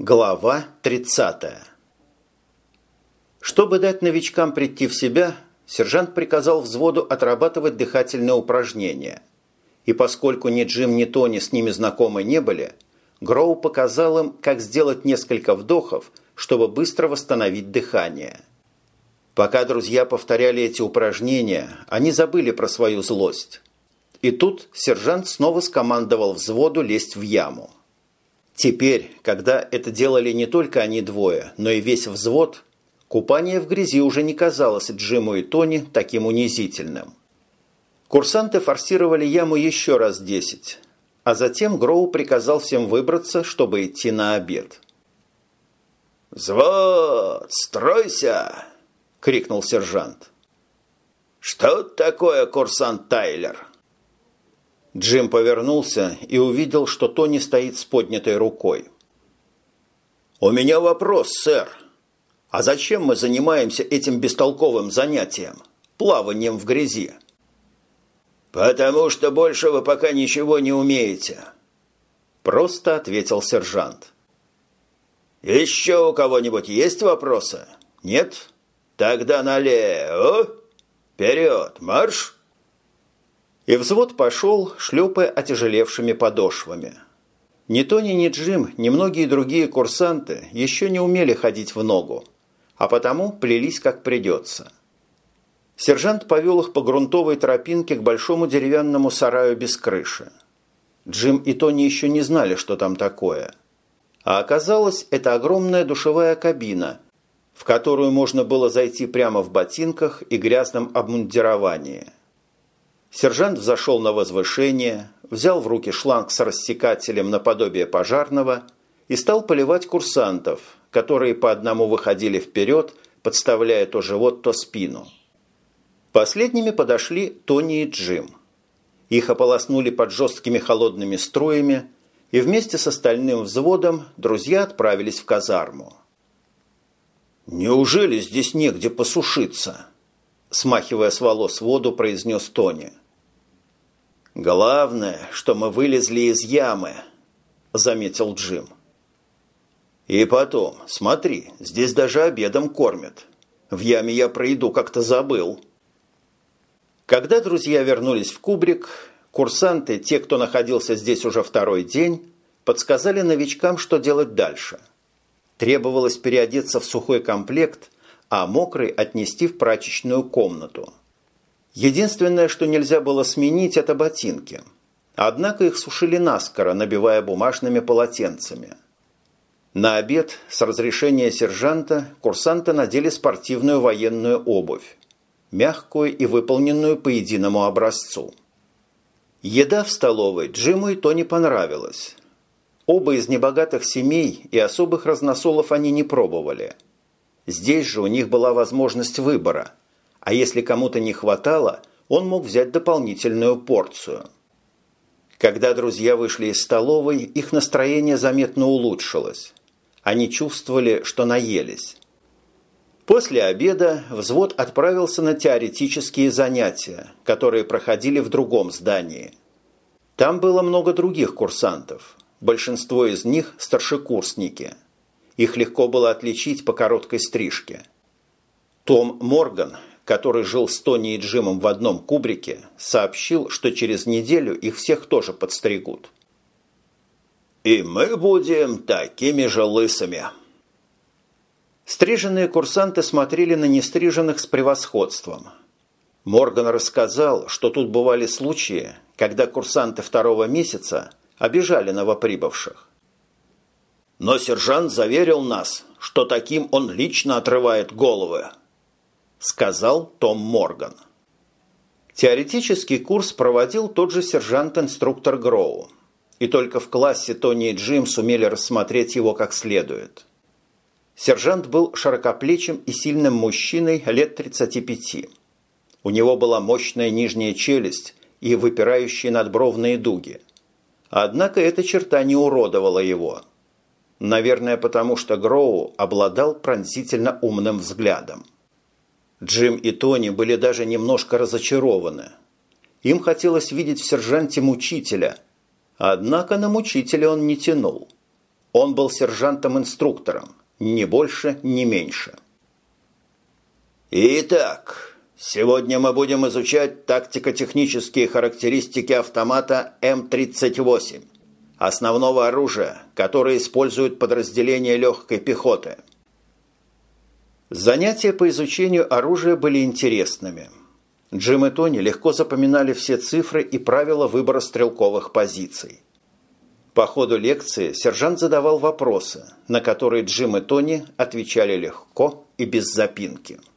Глава 30. Чтобы дать новичкам прийти в себя, сержант приказал взводу отрабатывать дыхательные упражнения. И поскольку ни Джим, ни Тони с ними знакомы не были, Гроу показал им, как сделать несколько вдохов, чтобы быстро восстановить дыхание. Пока друзья повторяли эти упражнения, они забыли про свою злость. И тут сержант снова скомандовал взводу лезть в яму. Теперь, когда это делали не только они двое, но и весь взвод, купание в грязи уже не казалось Джиму и Тони таким унизительным. Курсанты форсировали яму еще раз десять, а затем Гроу приказал всем выбраться, чтобы идти на обед. «Взвод, стройся!» – крикнул сержант. «Что такое курсант Тайлер?» Джим повернулся и увидел, что Тони стоит с поднятой рукой. «У меня вопрос, сэр. А зачем мы занимаемся этим бестолковым занятием – плаванием в грязи?» «Потому что больше вы пока ничего не умеете», – просто ответил сержант. «Еще у кого-нибудь есть вопросы? Нет? Тогда налево! Вперед, марш!» И взвод пошел, шлепая отяжелевшими подошвами. Ни Тони, ни Джим, ни многие другие курсанты еще не умели ходить в ногу, а потому плелись как придется. Сержант повел их по грунтовой тропинке к большому деревянному сараю без крыши. Джим и Тони еще не знали, что там такое. А оказалось, это огромная душевая кабина, в которую можно было зайти прямо в ботинках и грязном обмундировании – Сержант взошел на возвышение, взял в руки шланг с рассекателем наподобие пожарного и стал поливать курсантов, которые по одному выходили вперед, подставляя то живот, то спину. Последними подошли Тони и Джим. Их ополоснули под жесткими холодными струями, и вместе с остальным взводом друзья отправились в казарму. «Неужели здесь негде посушиться?» Смахивая с волос воду, произнес Тони. «Главное, что мы вылезли из ямы», – заметил Джим. «И потом, смотри, здесь даже обедом кормят. В яме я про еду как-то забыл». Когда друзья вернулись в кубрик, курсанты, те, кто находился здесь уже второй день, подсказали новичкам, что делать дальше. Требовалось переодеться в сухой комплект – а мокрый отнести в прачечную комнату. Единственное, что нельзя было сменить, это ботинки. Однако их сушили наскоро, набивая бумажными полотенцами. На обед с разрешения сержанта курсанты надели спортивную военную обувь, мягкую и выполненную по единому образцу. Еда в столовой Джиму и Тони понравилась. Оба из небогатых семей и особых разносолов они не пробовали – Здесь же у них была возможность выбора, а если кому-то не хватало, он мог взять дополнительную порцию. Когда друзья вышли из столовой, их настроение заметно улучшилось. Они чувствовали, что наелись. После обеда взвод отправился на теоретические занятия, которые проходили в другом здании. Там было много других курсантов. Большинство из них – старшекурсники – их легко было отличить по короткой стрижке. Том Морган, который жил с Тони и Джимом в одном кубрике, сообщил, что через неделю их всех тоже подстригут. «И мы будем такими же лысыми». Стриженные курсанты смотрели на нестриженных с превосходством. Морган рассказал, что тут бывали случаи, когда курсанты второго месяца обижали новоприбывших. Но сержант заверил нас, что таким он лично отрывает головы», – сказал Том Морган. Теоретический курс проводил тот же сержант-инструктор Гроу. И только в классе Тони и Джим сумели рассмотреть его как следует. Сержант был широкоплечим и сильным мужчиной лет 35. У него была мощная нижняя челюсть и выпирающие надбровные дуги. Однако эта черта не уродовала его – Наверное, потому что Гроу обладал пронзительно умным взглядом. Джим и Тони были даже немножко разочарованы. Им хотелось видеть в сержанте мучителя, однако на мучителя он не тянул. Он был сержантом-инструктором, ни больше, ни меньше. Итак, сегодня мы будем изучать тактико-технические характеристики автомата М-38, основного оружия, которое используют подразделения легкой пехоты. Занятия по изучению оружия были интересными. Джим и Тони легко запоминали все цифры и правила выбора стрелковых позиций. По ходу лекции сержант задавал вопросы, на которые Джим и Тони отвечали легко и без запинки –